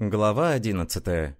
Глава 11.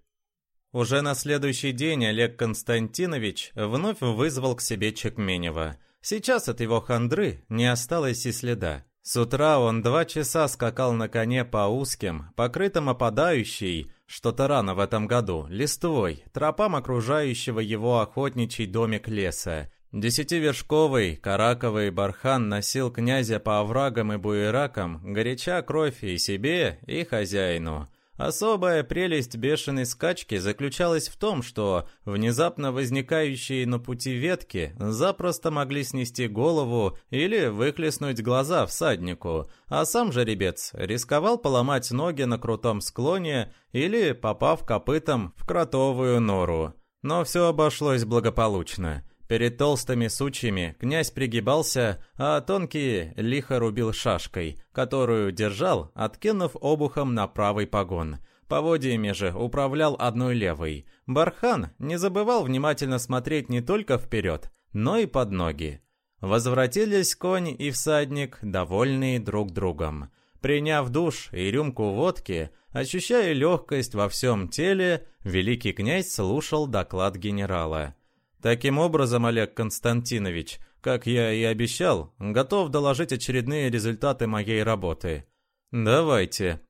Уже на следующий день Олег Константинович вновь вызвал к себе Чекменева. Сейчас от его хандры не осталось и следа. С утра он два часа скакал на коне по узким, покрытым опадающей, что-то рано в этом году, листвой, тропам окружающего его охотничий домик леса. Десятивершковый, караковый бархан носил князя по оврагам и буеракам, горяча кровь и себе, и хозяину. Особая прелесть бешеной скачки заключалась в том, что внезапно возникающие на пути ветки запросто могли снести голову или выхлестнуть глаза всаднику, а сам жеребец рисковал поломать ноги на крутом склоне или попав копытом в кротовую нору. Но все обошлось благополучно. Перед толстыми сучьями князь пригибался, а тонкие лихо рубил шашкой, которую держал, откинув обухом на правый погон. Поводьями же управлял одной левой. Бархан не забывал внимательно смотреть не только вперед, но и под ноги. Возвратились конь и всадник, довольные друг другом. Приняв душ и рюмку водки, ощущая легкость во всем теле, великий князь слушал доклад генерала. Таким образом, Олег Константинович, как я и обещал, готов доложить очередные результаты моей работы. Давайте.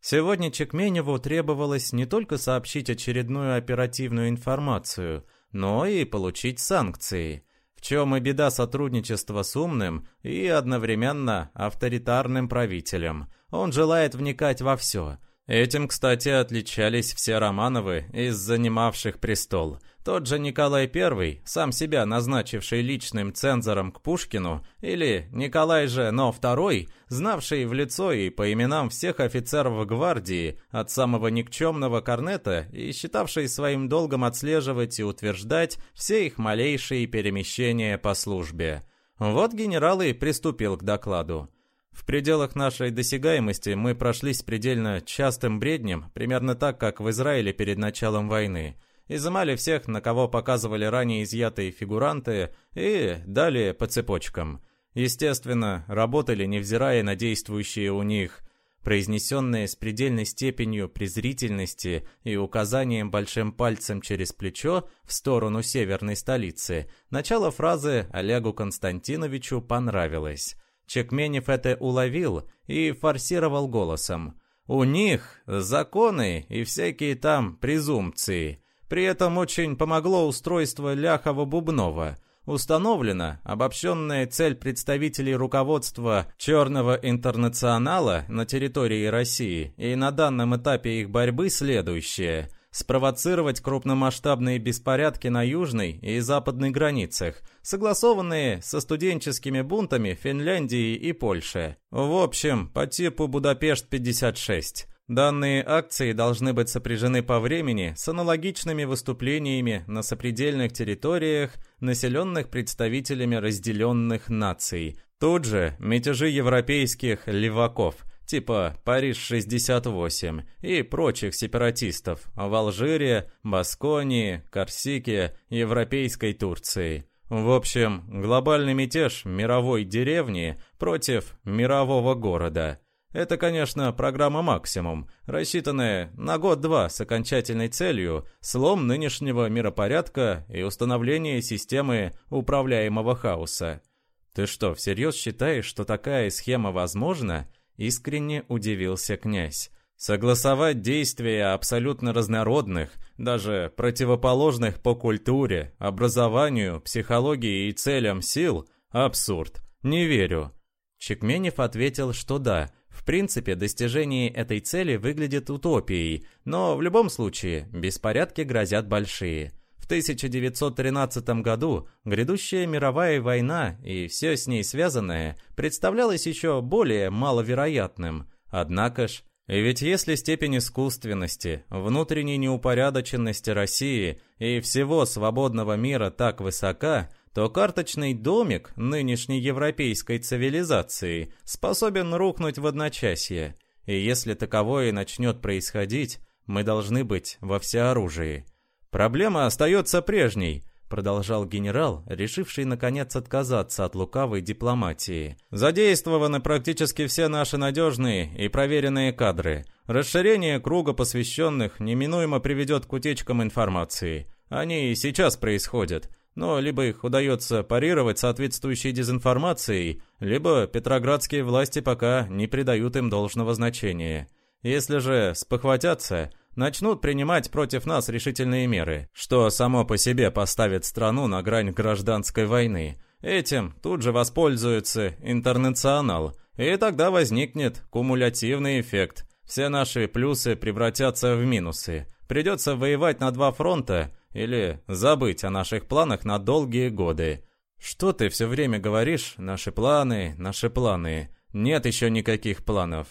Сегодня Чекменеву требовалось не только сообщить очередную оперативную информацию, но и получить санкции. В чем и беда сотрудничества с умным и одновременно авторитарным правителем. Он желает вникать во все. Этим, кстати, отличались все Романовы из занимавших престол – тот же Николай I, сам себя назначивший личным цензором к Пушкину, или Николай же, но второй, знавший в лицо и по именам всех офицеров гвардии, от самого никчемного корнета и считавший своим долгом отслеживать и утверждать все их малейшие перемещения по службе. Вот генерал и приступил к докладу. В пределах нашей досягаемости мы прошлись предельно частым бреднем, примерно так, как в Израиле перед началом войны – изымали всех, на кого показывали ранее изъятые фигуранты, и далее по цепочкам. Естественно, работали, невзирая на действующие у них, произнесенные с предельной степенью презрительности и указанием большим пальцем через плечо в сторону северной столицы, начало фразы Олегу Константиновичу понравилось. Чекменев это уловил и форсировал голосом. «У них законы и всякие там презумпции». При этом очень помогло устройство Ляхова-Бубнова. Установлена обобщенная цель представителей руководства «Черного интернационала» на территории России, и на данном этапе их борьбы следующее – спровоцировать крупномасштабные беспорядки на южной и западной границах, согласованные со студенческими бунтами Финляндии и Польши. В общем, по типу Будапешт-56. Данные акции должны быть сопряжены по времени с аналогичными выступлениями на сопредельных территориях, населенных представителями разделенных наций. Тут же мятежи европейских леваков, типа Париж-68 и прочих сепаратистов в Алжире, Басконии, Корсике, Европейской Турции. В общем, глобальный мятеж мировой деревни против мирового города – это, конечно, программа «Максимум», рассчитанная на год-два с окончательной целью слом нынешнего миропорядка и установление системы управляемого хаоса. «Ты что, всерьез считаешь, что такая схема возможна?» – искренне удивился князь. Согласовать действия абсолютно разнородных, даже противоположных по культуре, образованию, психологии и целям сил – абсурд. Не верю. Чекменев ответил, что да, в принципе, достижение этой цели выглядит утопией, но в любом случае беспорядки грозят большие. В 1913 году грядущая мировая война и все с ней связанное представлялось еще более маловероятным. Однако ж, ведь если степень искусственности, внутренней неупорядоченности России и всего свободного мира так высока, то карточный домик нынешней европейской цивилизации способен рухнуть в одночасье. И если таковое начнет происходить, мы должны быть во всеоружии. Проблема остается прежней. продолжал генерал, решивший наконец отказаться от лукавой дипломатии. Задействованы практически все наши надежные и проверенные кадры. Расширение круга посвященных неминуемо приведет к утечкам информации. Они и сейчас происходят но либо их удается парировать соответствующей дезинформацией, либо петроградские власти пока не придают им должного значения. Если же спохватятся, начнут принимать против нас решительные меры, что само по себе поставит страну на грань гражданской войны. Этим тут же воспользуется интернационал, и тогда возникнет кумулятивный эффект. Все наши плюсы превратятся в минусы. Придется воевать на два фронта, или забыть о наших планах на долгие годы. Что ты все время говоришь? Наши планы, наши планы. Нет еще никаких планов.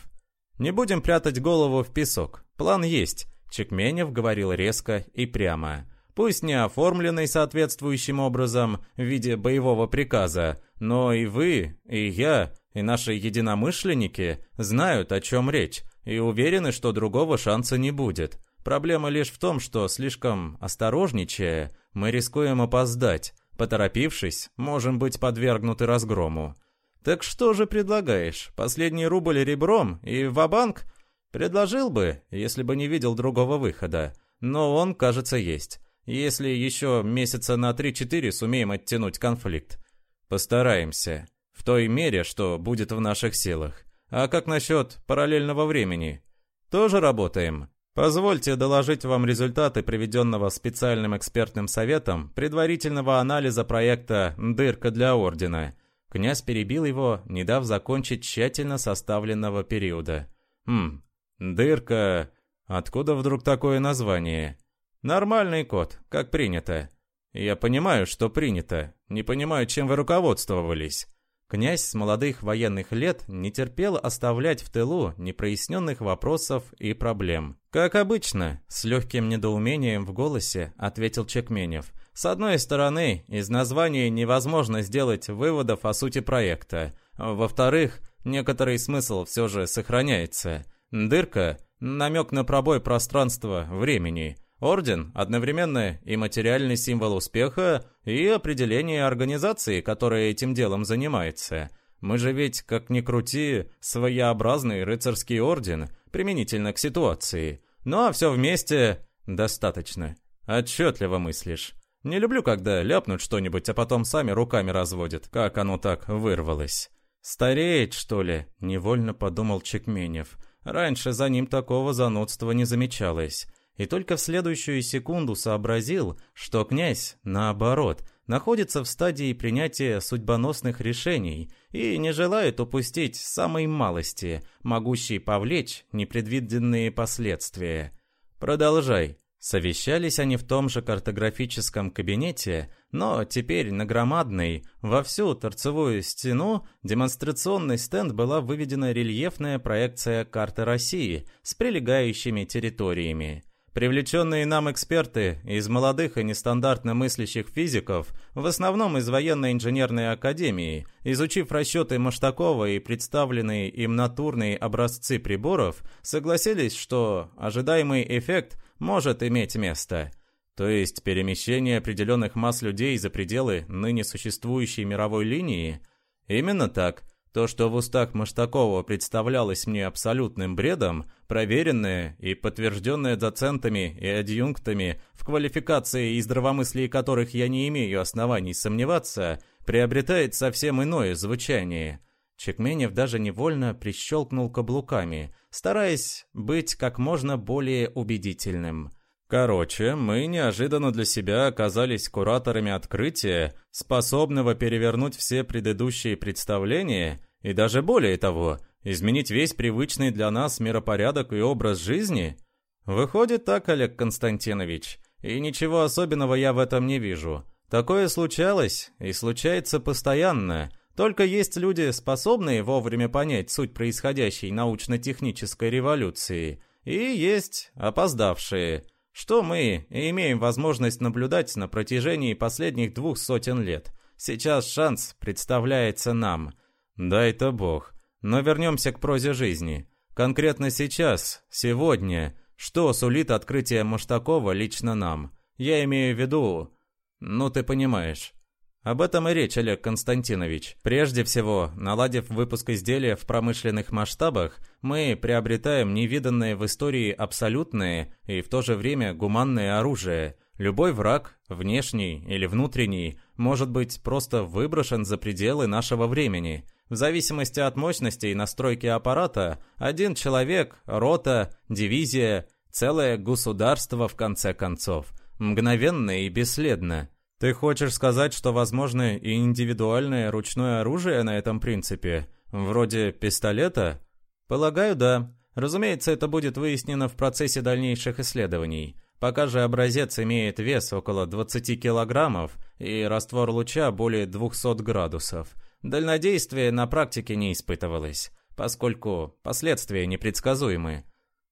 Не будем прятать голову в песок. План есть. Чекменев говорил резко и прямо. Пусть не оформленный соответствующим образом в виде боевого приказа, но и вы, и я, и наши единомышленники знают, о чем речь, и уверены, что другого шанса не будет. Проблема лишь в том, что слишком осторожничая, мы рискуем опоздать. Поторопившись, можем быть подвергнуты разгрому. Так что же предлагаешь? Последний рубль ребром и ва-банк? Предложил бы, если бы не видел другого выхода. Но он, кажется, есть. Если еще месяца на 3-4 сумеем оттянуть конфликт. Постараемся. В той мере, что будет в наших силах. А как насчет параллельного времени? Тоже работаем? Позвольте доложить вам результаты приведенного специальным экспертным советом предварительного анализа проекта «Дырка для Ордена». Князь перебил его, не дав закончить тщательно составленного периода. «Хм, дырка... Откуда вдруг такое название?» «Нормальный код, как принято». «Я понимаю, что принято. Не понимаю, чем вы руководствовались». Князь с молодых военных лет не терпел оставлять в тылу непроясненных вопросов и проблем. «Как обычно», — с легким недоумением в голосе ответил Чекменев. «С одной стороны, из названия невозможно сделать выводов о сути проекта. Во-вторых, некоторый смысл все же сохраняется. Дырка — намек на пробой пространства, времени». Орден – одновременно и материальный символ успеха, и определение организации, которая этим делом занимается. Мы же ведь, как ни крути, своеобразный рыцарский орден, применительно к ситуации. Ну а все вместе достаточно. Отчетливо мыслишь. Не люблю, когда ляпнут что-нибудь, а потом сами руками разводят, как оно так вырвалось. «Стареет, что ли?» – невольно подумал Чекменев. Раньше за ним такого занудства не замечалось и только в следующую секунду сообразил, что князь, наоборот, находится в стадии принятия судьбоносных решений и не желает упустить самой малости, могущей повлечь непредвиденные последствия. «Продолжай». Совещались они в том же картографическом кабинете, но теперь на громадной, во всю торцевую стену демонстрационный стенд была выведена рельефная проекция карты России с прилегающими территориями. Привлеченные нам эксперты из молодых и нестандартно мыслящих физиков, в основном из военно-инженерной академии, изучив расчеты Маштакова и представленные им натурные образцы приборов, согласились, что ожидаемый эффект может иметь место. То есть перемещение определенных масс людей за пределы ныне существующей мировой линии? Именно так – то, что в устах Маштакова представлялось мне абсолютным бредом, проверенное и подтвержденное доцентами и адъюнктами, в квалификации и здравомыслии которых я не имею оснований сомневаться, приобретает совсем иное звучание. Чекменев даже невольно прищелкнул каблуками, стараясь быть как можно более убедительным. Короче, мы неожиданно для себя оказались кураторами открытия, способного перевернуть все предыдущие представления и даже более того, изменить весь привычный для нас миропорядок и образ жизни? Выходит так, Олег Константинович. И ничего особенного я в этом не вижу. Такое случалось и случается постоянно. Только есть люди, способные вовремя понять суть происходящей научно-технической революции, и есть опоздавшие, что мы имеем возможность наблюдать на протяжении последних двух сотен лет. Сейчас шанс представляется нам – Дай-то бог. Но вернемся к прозе жизни. Конкретно сейчас, сегодня, что сулит открытие Маштакова лично нам? Я имею в виду... Ну, ты понимаешь. Об этом и речь, Олег Константинович. Прежде всего, наладив выпуск изделия в промышленных масштабах, мы приобретаем невиданное в истории абсолютное и в то же время гуманное оружие. Любой враг, внешний или внутренний, может быть просто выброшен за пределы нашего времени. В зависимости от мощности и настройки аппарата, один человек, рота, дивизия, целое государство в конце концов. Мгновенно и бесследно. «Ты хочешь сказать, что возможно и индивидуальное ручное оружие на этом принципе? Вроде пистолета?» «Полагаю, да. Разумеется, это будет выяснено в процессе дальнейших исследований. Пока же образец имеет вес около 20 килограммов и раствор луча более 200 градусов. Дальнодействие на практике не испытывалось, поскольку последствия непредсказуемы».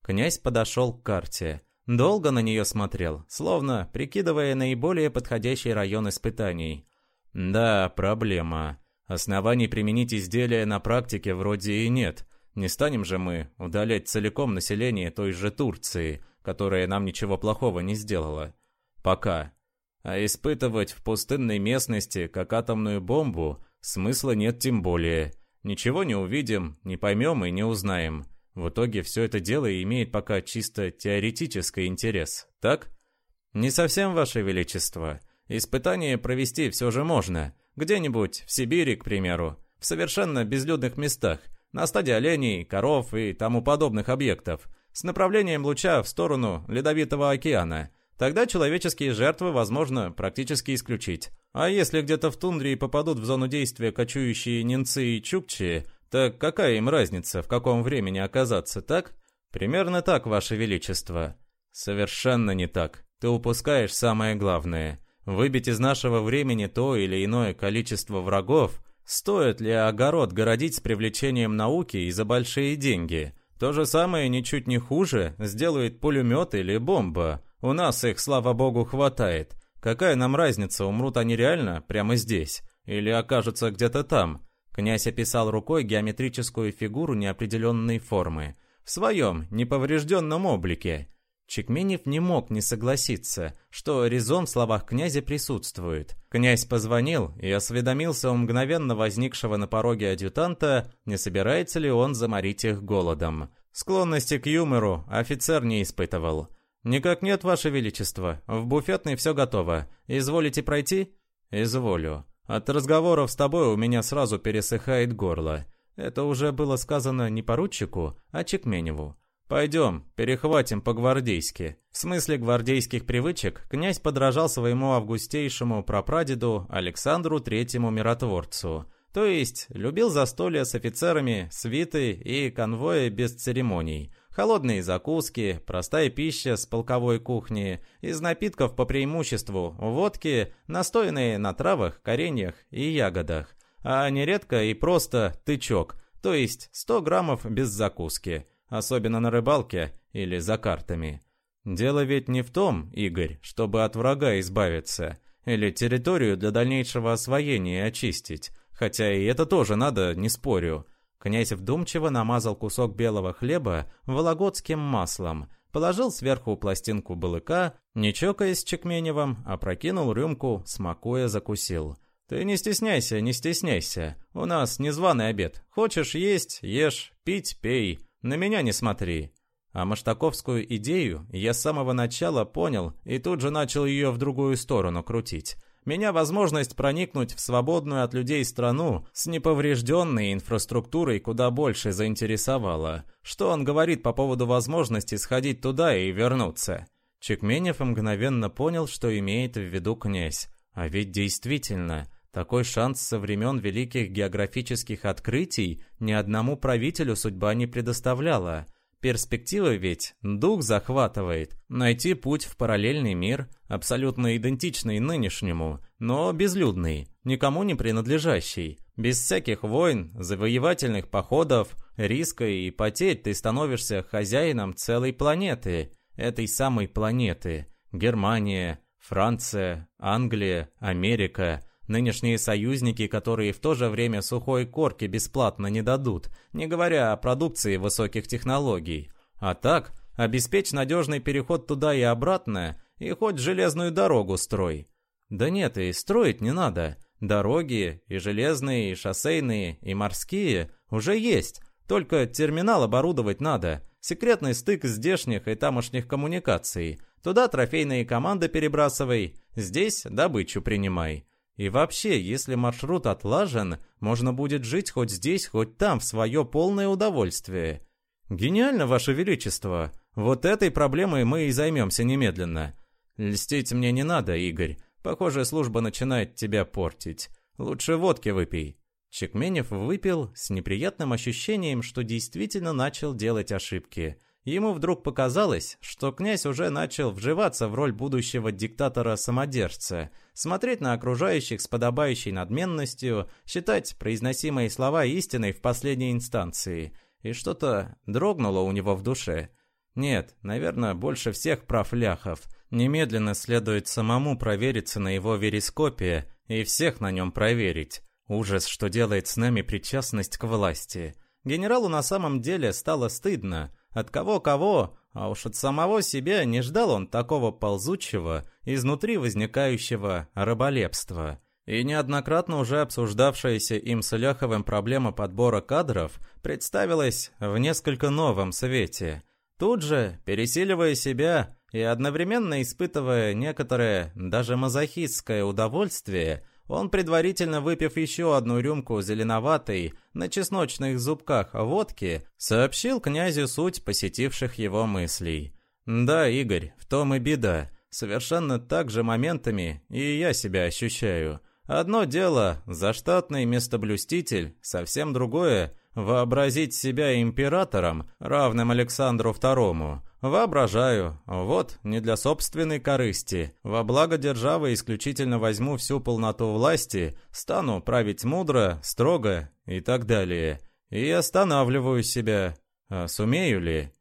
Князь подошел к карте. Долго на нее смотрел, словно прикидывая наиболее подходящий район испытаний. Да, проблема. Оснований применить изделия на практике вроде и нет. Не станем же мы удалять целиком население той же Турции, которая нам ничего плохого не сделала. Пока. А испытывать в пустынной местности, как атомную бомбу, смысла нет тем более. Ничего не увидим, не поймем и не узнаем. В итоге все это дело имеет пока чисто теоретический интерес, так? Не совсем, Ваше Величество. Испытание провести все же можно. Где-нибудь в Сибири, к примеру, в совершенно безлюдных местах, на стадии оленей, коров и тому подобных объектов, с направлением луча в сторону Ледовитого океана. Тогда человеческие жертвы возможно практически исключить. А если где-то в тундре попадут в зону действия кочующие ненцы и чукчи, так какая им разница, в каком времени оказаться, так? Примерно так, Ваше Величество. Совершенно не так. Ты упускаешь самое главное. Выбить из нашего времени то или иное количество врагов, стоит ли огород городить с привлечением науки и за большие деньги? То же самое, ничуть не хуже, сделает пулемет или бомба. У нас их, слава богу, хватает. Какая нам разница, умрут они реально прямо здесь? Или окажутся где-то там? Князь описал рукой геометрическую фигуру неопределенной формы. В своем неповрежденном облике. Чекменев не мог не согласиться, что резон в словах князя присутствует. Князь позвонил и осведомился у мгновенно возникшего на пороге адъютанта, не собирается ли он заморить их голодом. Склонности к юмору офицер не испытывал. «Никак нет, Ваше Величество. В буфетной все готово. Изволите пройти?» «Изволю». От разговоров с тобой у меня сразу пересыхает горло. Это уже было сказано не поручику, а Чекменеву. «Пойдем, перехватим по-гвардейски». В смысле гвардейских привычек князь подражал своему августейшему прапрадеду Александру Третьему Миротворцу. То есть, любил застолья с офицерами, свиты и конвои без церемоний – Холодные закуски, простая пища с полковой кухни, из напитков по преимуществу водки, настоянные на травах, кореньях и ягодах, а нередко и просто тычок, то есть 100 граммов без закуски, особенно на рыбалке или за картами. Дело ведь не в том, Игорь, чтобы от врага избавиться, или территорию для дальнейшего освоения очистить, хотя и это тоже надо, не спорю, Князь вдумчиво намазал кусок белого хлеба вологодским маслом, положил сверху пластинку балыка, не чокаясь Чекменевым, опрокинул рюмку, смакуя закусил. «Ты не стесняйся, не стесняйся. У нас незваный обед. Хочешь есть – ешь, пить – пей. На меня не смотри». А маштаковскую идею я с самого начала понял и тут же начал ее в другую сторону крутить. Меня возможность проникнуть в свободную от людей страну с неповрежденной инфраструктурой куда больше заинтересовала. Что он говорит по поводу возможности сходить туда и вернуться? Чекменев мгновенно понял, что имеет в виду князь. А ведь действительно, такой шанс со времен великих географических открытий ни одному правителю судьба не предоставляла. Перспектива ведь дух захватывает. Найти путь в параллельный мир, абсолютно идентичный нынешнему, но безлюдный, никому не принадлежащий. Без всяких войн, завоевательных походов, риска и потерь ты становишься хозяином целой планеты. Этой самой планеты. Германия, Франция, Англия, Америка – Нынешние союзники, которые в то же время сухой корки бесплатно не дадут, не говоря о продукции высоких технологий. А так, обеспечь надежный переход туда и обратно, и хоть железную дорогу строй. Да нет, и строить не надо. Дороги, и железные, и шоссейные, и морские уже есть. Только терминал оборудовать надо. Секретный стык здешних и тамошних коммуникаций. Туда трофейные команды перебрасывай, здесь добычу принимай. И вообще, если маршрут отлажен, можно будет жить хоть здесь, хоть там, в свое полное удовольствие. Гениально, Ваше Величество. Вот этой проблемой мы и займемся немедленно. Льстить мне не надо, Игорь. Похоже, служба начинает тебя портить. Лучше водки выпей». Чекменев выпил с неприятным ощущением, что действительно начал делать ошибки. Ему вдруг показалось, что князь уже начал вживаться в роль будущего диктатора-самодержца, смотреть на окружающих с подобающей надменностью, считать произносимые слова истиной в последней инстанции. И что-то дрогнуло у него в душе. Нет, наверное, больше всех прав ляхов. Немедленно следует самому провериться на его верископе и всех на нем проверить. Ужас, что делает с нами причастность к власти. Генералу на самом деле стало стыдно. От кого-кого, а уж от самого себя не ждал он такого ползучего, изнутри возникающего раболепства. И неоднократно уже обсуждавшаяся им с Ляховым проблема подбора кадров представилась в несколько новом свете. Тут же, пересиливая себя и одновременно испытывая некоторое, даже мазохистское удовольствие, он, предварительно выпив еще одну рюмку зеленоватой на чесночных зубках водки, сообщил князю суть посетивших его мыслей. «Да, Игорь, в том и беда. Совершенно так же моментами и я себя ощущаю. Одно дело – заштатный местоблюститель, совсем другое – вообразить себя императором, равным Александру II. Воображаю. Вот, не для собственной корысти. Во благо державы исключительно возьму всю полноту власти, стану править мудро, строго и так далее. И останавливаю себя. А сумею ли?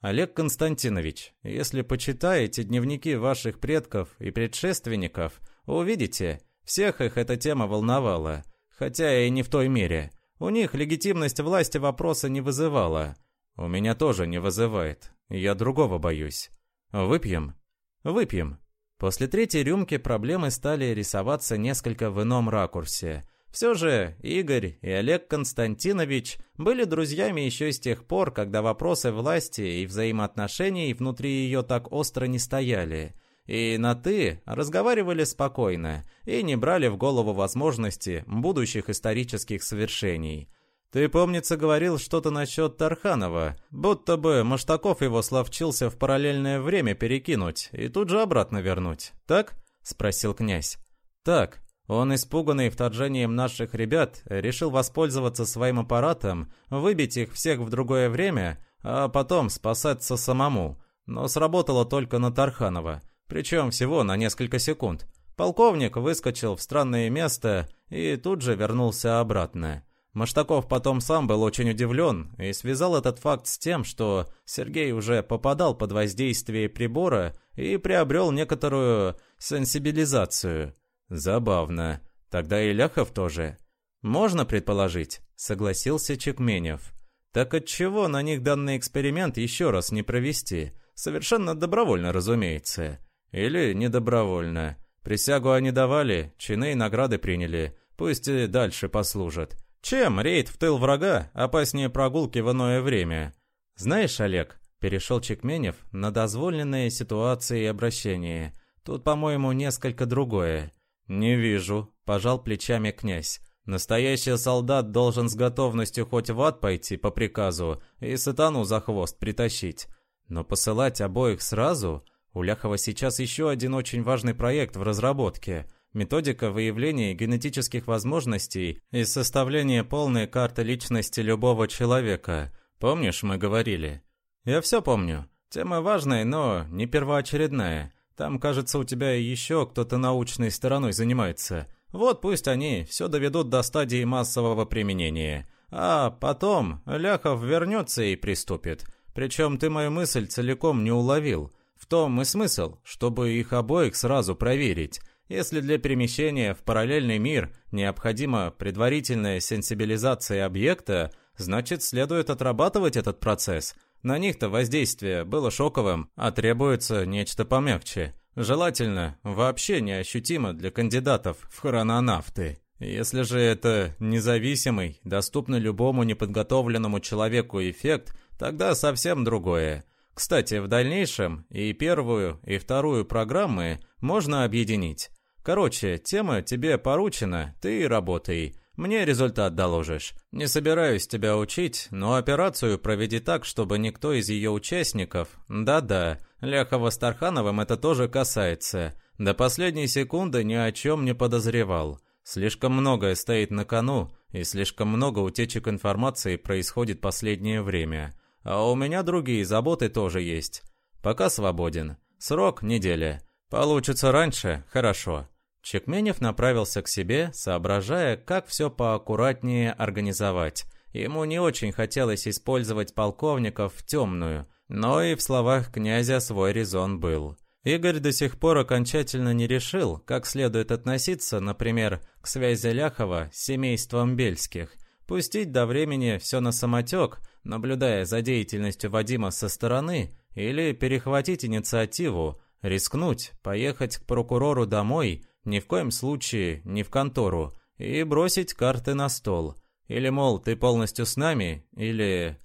Олег Константинович, если почитаете дневники ваших предков и предшественников, увидите, всех их эта тема волновала, хотя и не в той мере. У них легитимность власти вопроса не вызывала. У меня тоже не вызывает. Я другого боюсь. Выпьем? Выпьем. После третьей рюмки проблемы стали рисоваться несколько в ином ракурсе. Все же Игорь и Олег Константинович были друзьями еще с тех пор, когда вопросы власти и взаимоотношений внутри ее так остро не стояли. И на «ты» разговаривали спокойно и не брали в голову возможности будущих исторических совершений – «Ты, помнится, говорил что-то насчет Тарханова, будто бы Маштаков его словчился в параллельное время перекинуть и тут же обратно вернуть, так?» — спросил князь. «Так. Он, испуганный вторжением наших ребят, решил воспользоваться своим аппаратом, выбить их всех в другое время, а потом спасаться самому. Но сработало только на Тарханова, причем всего на несколько секунд. Полковник выскочил в странное место и тут же вернулся обратно». Маштаков потом сам был очень удивлен и связал этот факт с тем, что Сергей уже попадал под воздействие прибора и приобрел некоторую сенсибилизацию. Забавно. Тогда и Ляхов тоже. Можно предположить, согласился Чекменев. Так отчего на них данный эксперимент еще раз не провести? Совершенно добровольно, разумеется. Или недобровольно. Присягу они давали, чины и награды приняли. Пусть и дальше послужат. Чем рейд в тыл врага опаснее прогулки в иное время? Знаешь, Олег, перешел Чекменев на дозволенные ситуации и обращения. Тут, по-моему, несколько другое. Не вижу, пожал плечами князь. Настоящий солдат должен с готовностью хоть в ад пойти по приказу и сатану за хвост притащить. Но посылать обоих сразу? У Ляхова сейчас еще один очень важный проект в разработке – методика выявления генетических возможностей и составления полной карты личности любого человека. Помнишь, мы говорили? Я все помню. Тема важная, но не первоочередная. Там, кажется, у тебя еще кто-то научной стороной занимается. Вот пусть они все доведут до стадии массового применения. А потом Ляхов вернется и приступит. Причем ты мою мысль целиком не уловил. В том и смысл, чтобы их обоих сразу проверить. Если для перемещения в параллельный мир необходима предварительная сенсибилизация объекта, значит следует отрабатывать этот процесс. На них-то воздействие было шоковым, а требуется нечто помягче. Желательно вообще неощутимо для кандидатов в хрононавты. Если же это независимый, доступный любому неподготовленному человеку эффект, тогда совсем другое. Кстати, в дальнейшем и первую, и вторую программы можно объединить. Короче, тема тебе поручена, ты работай. Мне результат доложишь. Не собираюсь тебя учить, но операцию проведи так, чтобы никто из ее участников... Да-да, Ляхова с Тархановым это тоже касается. До последней секунды ни о чем не подозревал. Слишком многое стоит на кону, и слишком много утечек информации происходит последнее время. А у меня другие заботы тоже есть. Пока свободен. Срок – неделя. Получится раньше – хорошо. Чекменев направился к себе, соображая, как все поаккуратнее организовать. Ему не очень хотелось использовать полковников в темную, но и в словах князя свой резон был. Игорь до сих пор окончательно не решил, как следует относиться, например, к связи Ляхова с семейством Бельских. Пустить до времени все на самотек, наблюдая за деятельностью Вадима со стороны, или перехватить инициативу, рискнуть, поехать к прокурору домой, ни в коем случае не в контору, и бросить карты на стол. Или, мол, ты полностью с нами, или...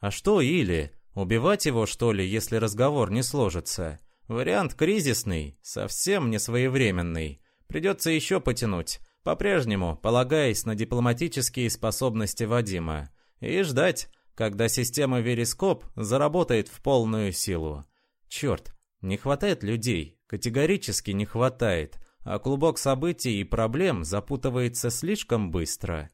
А что или? Убивать его, что ли, если разговор не сложится? Вариант кризисный, совсем не своевременный. Придется еще потянуть, по-прежнему полагаясь на дипломатические способности Вадима. И ждать, когда система Верископ заработает в полную силу. Черт, не хватает людей, категорически не хватает, а клубок событий и проблем запутывается слишком быстро.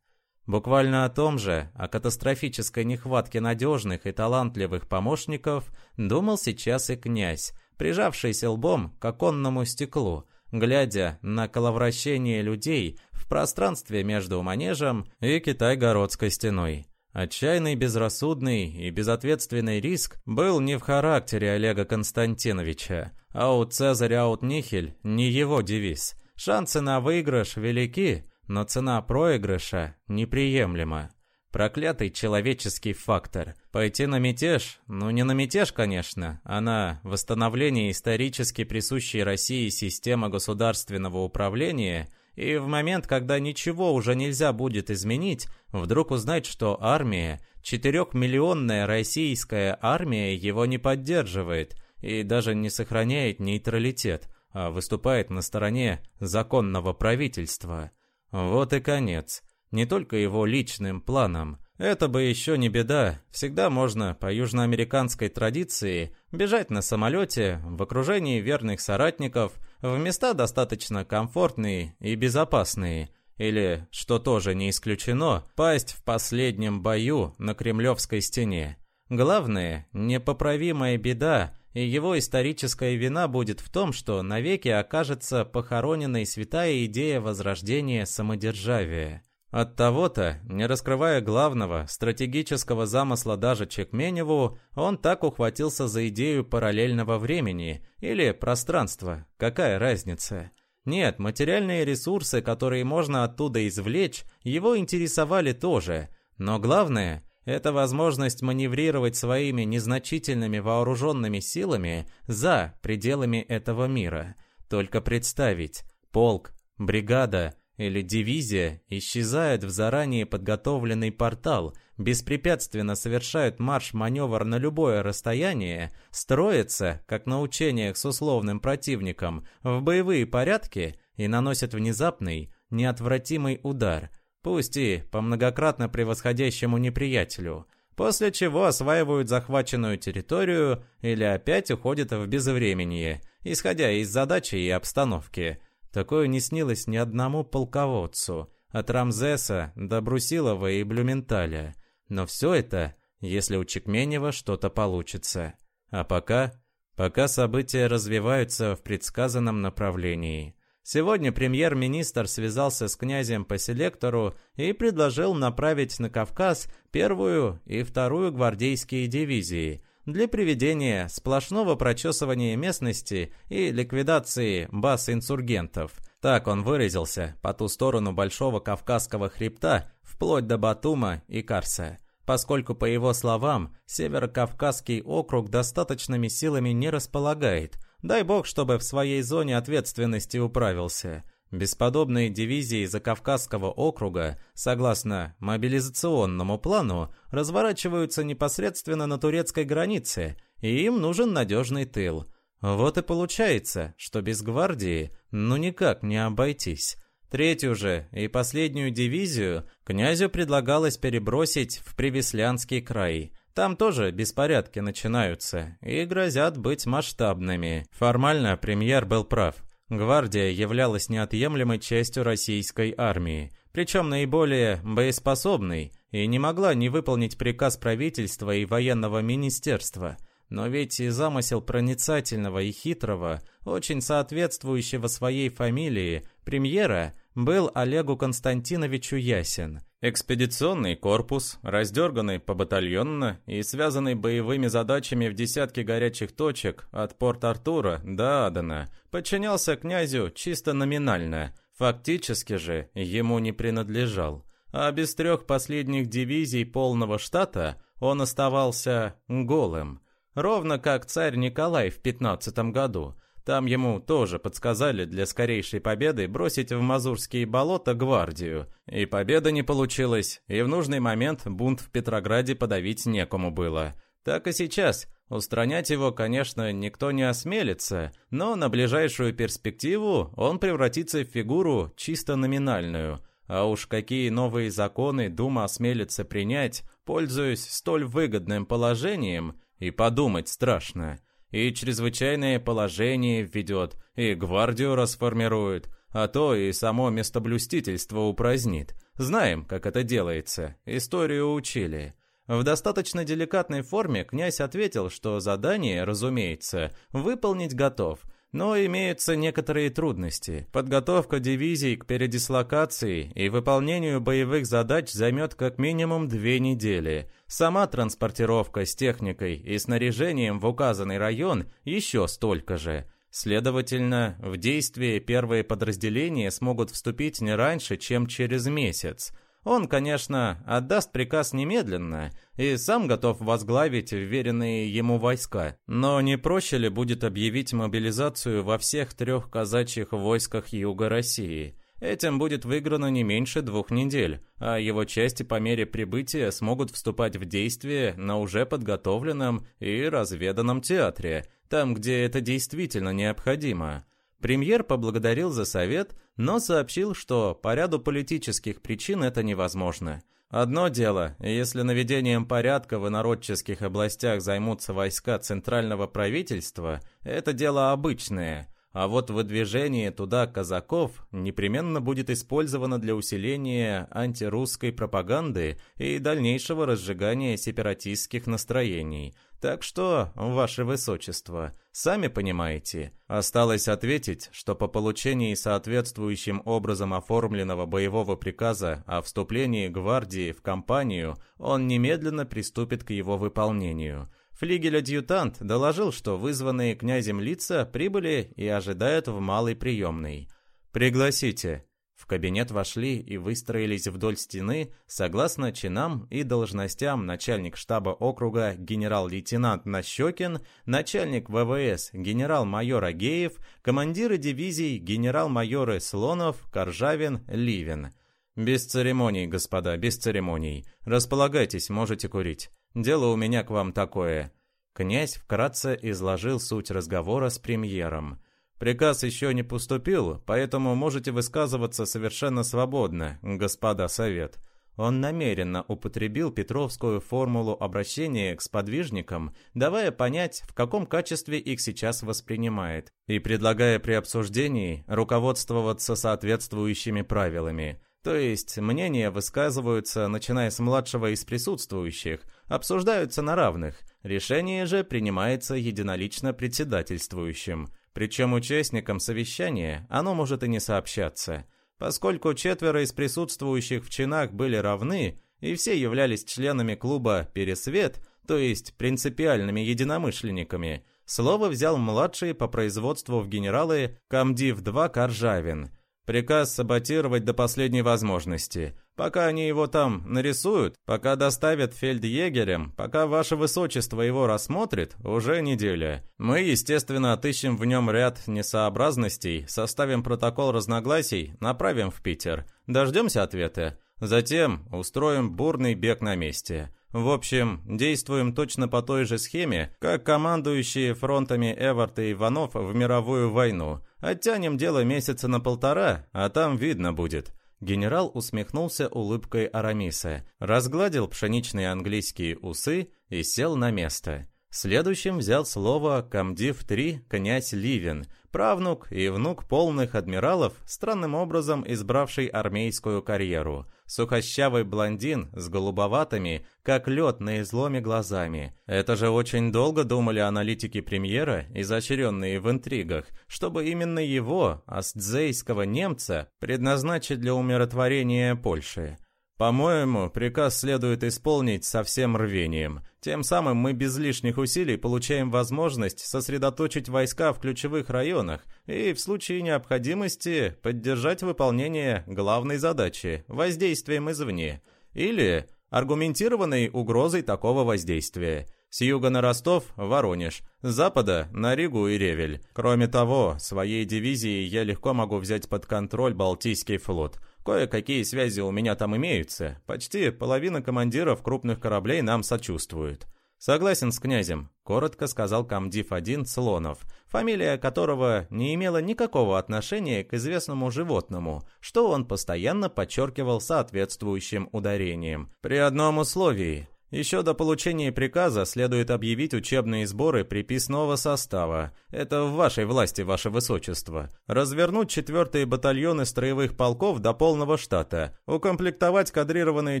Буквально о том же, о катастрофической нехватке надежных и талантливых помощников, думал сейчас и князь, прижавшийся лбом к оконному стеклу, глядя на коловращение людей в пространстве между манежем и Китай-городской стеной. Отчаянный, безрассудный и безответственный риск был не в характере Олега Константиновича, а у Цезаря аут нихель не его девиз. Шансы на выигрыш велики, но цена проигрыша неприемлема. Проклятый человеческий фактор. Пойти на мятеж? Ну, не на мятеж, конечно, а на восстановление исторически присущей России системы государственного управления и в момент, когда ничего уже нельзя будет изменить, вдруг узнать, что армия, четырехмиллионная российская армия его не поддерживает и даже не сохраняет нейтралитет, а выступает на стороне законного правительства. Вот и конец не только его личным планам. Это бы еще не беда, всегда можно по южноамериканской традиции бежать на самолете в окружении верных соратников в места достаточно комфортные и безопасные, или, что тоже не исключено, пасть в последнем бою на Кремлевской стене. Главное, непоправимая беда, и его историческая вина будет в том, что навеки окажется похороненной святая идея возрождения самодержавия. От того-то, не раскрывая главного, стратегического замысла даже Чекменеву, он так ухватился за идею параллельного времени или пространства. Какая разница? Нет, материальные ресурсы, которые можно оттуда извлечь, его интересовали тоже. Но главное – это возможность маневрировать своими незначительными вооруженными силами за пределами этого мира. Только представить – полк, бригада – или дивизия исчезает в заранее подготовленный портал, беспрепятственно совершают марш-маневр на любое расстояние, строятся, как на учениях с условным противником, в боевые порядки и наносят внезапный, неотвратимый удар, пусть и по многократно превосходящему неприятелю, после чего осваивают захваченную территорию или опять уходят в безвременье, исходя из задачи и обстановки – Такое не снилось ни одному полководцу, от Рамзеса до Брусилова и Блюменталя. Но все это, если у Чекменева что-то получится. А пока... Пока события развиваются в предсказанном направлении. Сегодня премьер-министр связался с князем по селектору и предложил направить на Кавказ первую и вторую гвардейские дивизии – для приведения сплошного прочесывания местности и ликвидации баз инсургентов. Так он выразился по ту сторону Большого Кавказского хребта, вплоть до Батума и Карса. Поскольку, по его словам, Северо-Кавказский округ достаточными силами не располагает, Дай бог, чтобы в своей зоне ответственности управился. Бесподобные дивизии Закавказского округа, согласно мобилизационному плану, разворачиваются непосредственно на турецкой границе, и им нужен надежный тыл. Вот и получается, что без гвардии ну никак не обойтись. Третью же и последнюю дивизию князю предлагалось перебросить в Привеслянский край. Там тоже беспорядки начинаются и грозят быть масштабными. Формально премьер был прав – Гвардия являлась неотъемлемой частью российской армии, причем наиболее боеспособной, и не могла не выполнить приказ правительства и военного министерства. Но ведь и замысел проницательного и хитрого, очень соответствующего своей фамилии, премьера, был Олегу Константиновичу ясен – Экспедиционный корпус, раздерганный побатальонно и связанный боевыми задачами в десятки горячих точек от Порт-Артура до Адена, подчинялся князю чисто номинально, фактически же ему не принадлежал. А без трех последних дивизий полного штата он оставался голым. Ровно как царь Николай в 15 году – там ему тоже подсказали для скорейшей победы бросить в Мазурские болота гвардию. И победа не получилась, и в нужный момент бунт в Петрограде подавить некому было. Так и сейчас. Устранять его, конечно, никто не осмелится, но на ближайшую перспективу он превратится в фигуру чисто номинальную. А уж какие новые законы Дума осмелится принять, пользуясь столь выгодным положением, и подумать страшно – и чрезвычайное положение введет, и гвардию расформирует, а то и само местоблюстительство упразднит. Знаем, как это делается, историю учили. В достаточно деликатной форме князь ответил, что задание, разумеется, выполнить готов – но имеются некоторые трудности. Подготовка дивизий к передислокации и выполнению боевых задач займет как минимум две недели. Сама транспортировка с техникой и снаряжением в указанный район еще столько же. Следовательно, в действие первые подразделения смогут вступить не раньше, чем через месяц. Он, конечно, отдаст приказ немедленно и сам готов возглавить вверенные ему войска. Но не проще ли будет объявить мобилизацию во всех трех казачьих войсках Юга России? Этим будет выиграно не меньше двух недель, а его части по мере прибытия смогут вступать в действие на уже подготовленном и разведанном театре, там, где это действительно необходимо. Премьер поблагодарил за совет, но сообщил, что по ряду политических причин это невозможно. Одно дело, если наведением порядка в инородческих областях займутся войска центрального правительства, это дело обычное, а вот выдвижение туда казаков непременно будет использовано для усиления антирусской пропаганды и дальнейшего разжигания сепаратистских настроений – так что, ваше высочество, сами понимаете, осталось ответить, что по получении соответствующим образом оформленного боевого приказа о вступлении гвардии в кампанию, он немедленно приступит к его выполнению. Флигель-адъютант доложил, что вызванные князем лица прибыли и ожидают в малой приемной. «Пригласите», в кабинет вошли и выстроились вдоль стены, согласно чинам и должностям начальник штаба округа генерал-лейтенант Нащекин, начальник ВВС генерал-майор Агеев, командиры дивизий генерал-майоры Слонов, Коржавин, Ливин. «Без церемоний, господа, без церемоний. Располагайтесь, можете курить. Дело у меня к вам такое». Князь вкратце изложил суть разговора с премьером – Приказ еще не поступил, поэтому можете высказываться совершенно свободно, господа совет. Он намеренно употребил петровскую формулу обращения к сподвижникам, давая понять, в каком качестве их сейчас воспринимает, и предлагая при обсуждении руководствоваться соответствующими правилами. То есть мнения высказываются, начиная с младшего из присутствующих, обсуждаются на равных, решение же принимается единолично председательствующим – причем участникам совещания оно может и не сообщаться, поскольку четверо из присутствующих в чинах были равны и все являлись членами клуба «Пересвет», то есть принципиальными единомышленниками, слово взял младший по производству в генералы комдив 2 Коржавин. Приказ саботировать до последней возможности. Пока они его там нарисуют, пока доставят фельдъегерям, пока ваше высочество его рассмотрит, уже неделя. Мы, естественно, отыщем в нем ряд несообразностей, составим протокол разногласий, направим в Питер. Дождемся ответа. Затем устроим бурный бег на месте. В общем, действуем точно по той же схеме, как командующие фронтами Эвард и Иванов в мировую войну. Оттянем дело месяца на полтора, а там видно будет». Генерал усмехнулся улыбкой Арамиса, разгладил пшеничные английские усы и сел на место. Следующим взял слово комдив-3 князь Ливен, правнук и внук полных адмиралов, странным образом избравший армейскую карьеру – Сухощавый блондин с голубоватыми, как лед на изломе глазами. Это же очень долго думали аналитики премьера, изощренные в интригах, чтобы именно его, астзейского немца, предназначить для умиротворения Польши. По-моему, приказ следует исполнить со всем рвением. Тем самым мы без лишних усилий получаем возможность сосредоточить войска в ключевых районах и в случае необходимости поддержать выполнение главной задачи – воздействием извне. Или аргументированной угрозой такого воздействия. С юга на Ростов – Воронеж, с запада – на Ригу и Ревель. Кроме того, своей дивизией я легко могу взять под контроль Балтийский флот – Кое-какие связи у меня там имеются. Почти половина командиров крупных кораблей нам сочувствует. Согласен с князем, коротко сказал комдив-1 Слонов, фамилия которого не имела никакого отношения к известному животному, что он постоянно подчеркивал соответствующим ударением. При одном условии еще до получения приказа следует объявить учебные сборы приписного состава. Это в вашей власти, ваше высочество. Развернуть четвертые батальоны строевых полков до полного штата. Укомплектовать кадрированные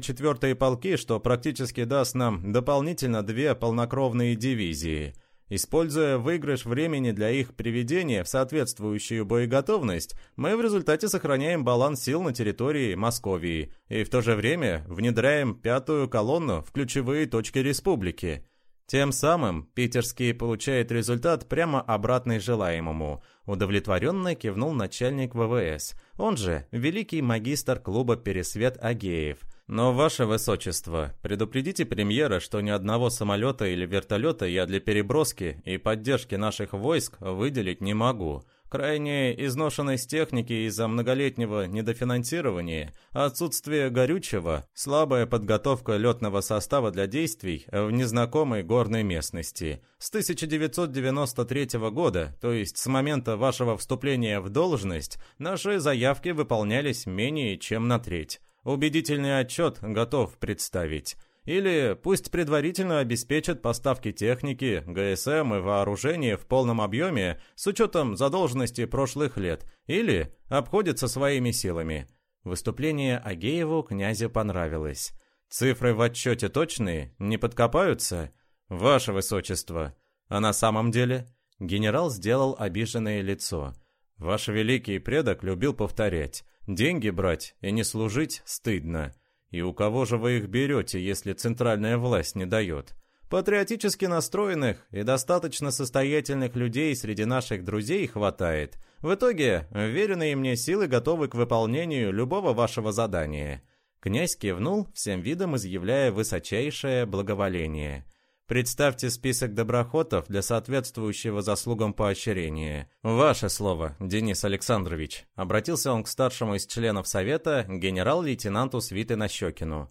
четвертые полки, что практически даст нам дополнительно две полнокровные дивизии. Используя выигрыш времени для их приведения в соответствующую боеготовность, мы в результате сохраняем баланс сил на территории Московии и в то же время внедряем пятую колонну в ключевые точки республики. Тем самым питерский получает результат прямо обратный желаемому. Удовлетворенно кивнул начальник ВВС, он же великий магистр клуба «Пересвет» Агеев – но, ваше высочество, предупредите премьера, что ни одного самолета или вертолета я для переброски и поддержки наших войск выделить не могу. Крайняя изношенность техники из-за многолетнего недофинансирования, отсутствие горючего, слабая подготовка летного состава для действий в незнакомой горной местности. С 1993 года, то есть с момента вашего вступления в должность, наши заявки выполнялись менее чем на треть. Убедительный отчет готов представить. Или пусть предварительно обеспечат поставки техники, ГСМ и вооружения в полном объеме с учетом задолженности прошлых лет, или обходятся своими силами. Выступление Агееву князю понравилось. Цифры в отчете точные, не подкопаются? Ваше Высочество. А на самом деле? Генерал сделал обиженное лицо. Ваш великий предок любил повторять. Деньги брать и не служить стыдно. И у кого же вы их берете, если центральная власть не дает? Патриотически настроенных и достаточно состоятельных людей среди наших друзей хватает. В итоге, веренные мне силы готовы к выполнению любого вашего задания». Князь кивнул, всем видом изъявляя высочайшее благоволение. Представьте список доброхотов для соответствующего заслугам поощрения. Ваше слово, Денис Александрович. Обратился он к старшему из членов Совета, генерал-лейтенанту Свиты Нащекину.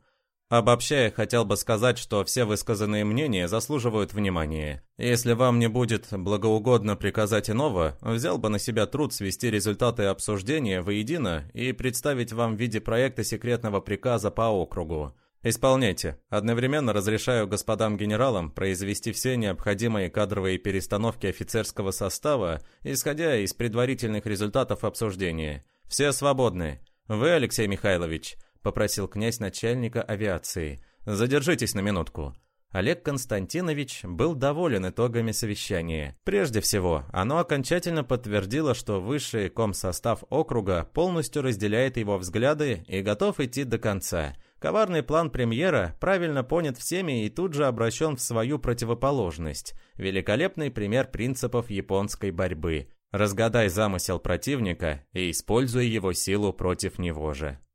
Обобщая, хотел бы сказать, что все высказанные мнения заслуживают внимания. Если вам не будет благоугодно приказать иного, взял бы на себя труд свести результаты обсуждения воедино и представить вам в виде проекта секретного приказа по округу. «Исполняйте. Одновременно разрешаю господам генералам произвести все необходимые кадровые перестановки офицерского состава, исходя из предварительных результатов обсуждения. Все свободны. Вы, Алексей Михайлович», — попросил князь начальника авиации, — «задержитесь на минутку». Олег Константинович был доволен итогами совещания. Прежде всего, оно окончательно подтвердило, что высший комсостав округа полностью разделяет его взгляды и готов идти до конца — Коварный план премьера правильно понят всеми и тут же обращен в свою противоположность. Великолепный пример принципов японской борьбы. Разгадай замысел противника и используй его силу против него же.